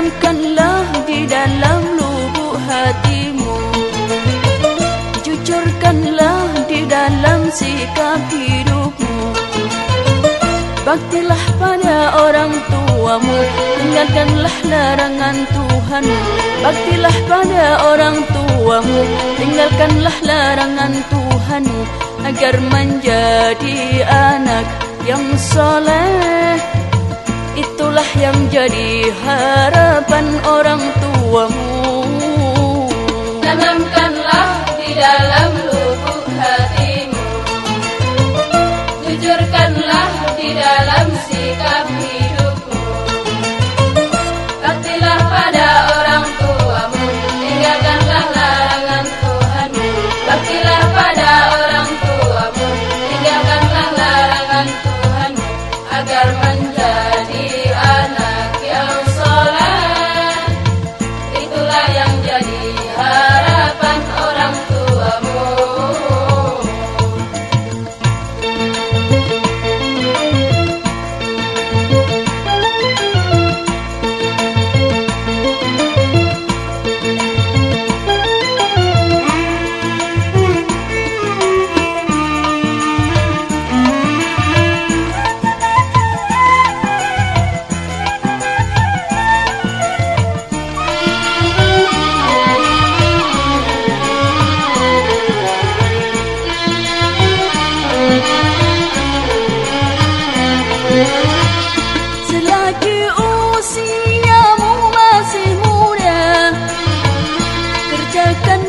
Tanamkanlah di dalam lubuk hatimu. Jujurkanlah di dalam sikap hidupmu. Baktilah pada orang tuamu. Tinggalkanlah larangan Tuhan. Baktilah pada orang tuamu. Tinggalkanlah larangan Tuhan Agar menjadi anak yang soleh yang jadi harapan orang tuamu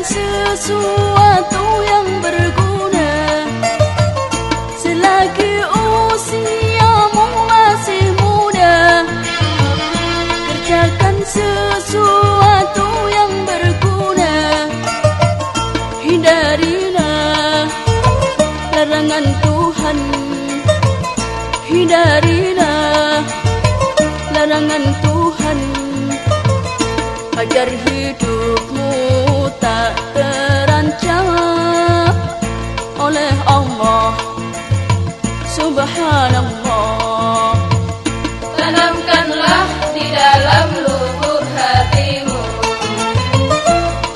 sesuatu yang berguna. Selagi usiamu masih muda Kerjakan sesuatu yang berguna. Hindarilah larangan Tuhan. Hindarilah larangan Tuhan. Agar hidupmu terancam oleh Allah. Subhanallah. Tanamkanlah di dalam lubuk hatimu.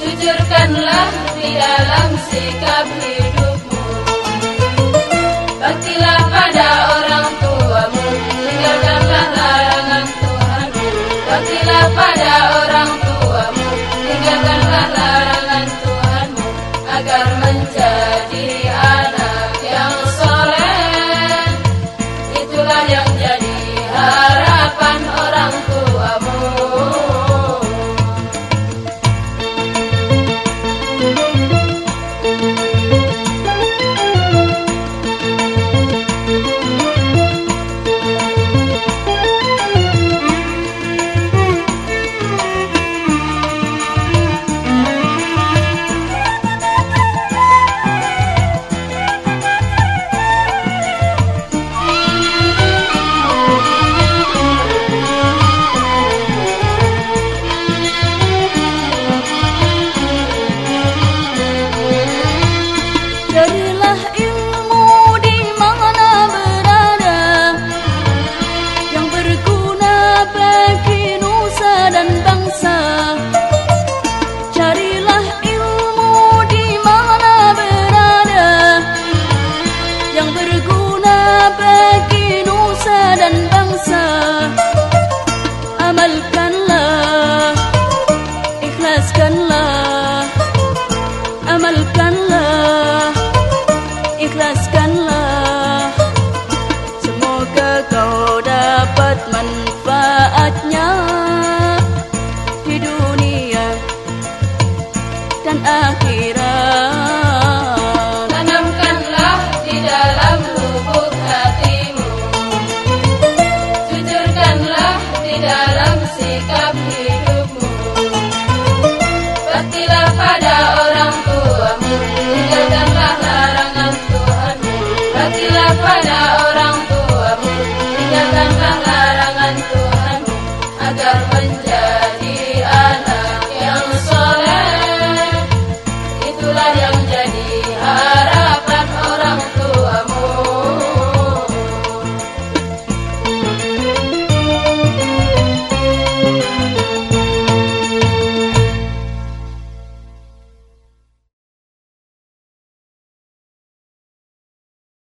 Jujurkanlah di dalam sikap Jelaskan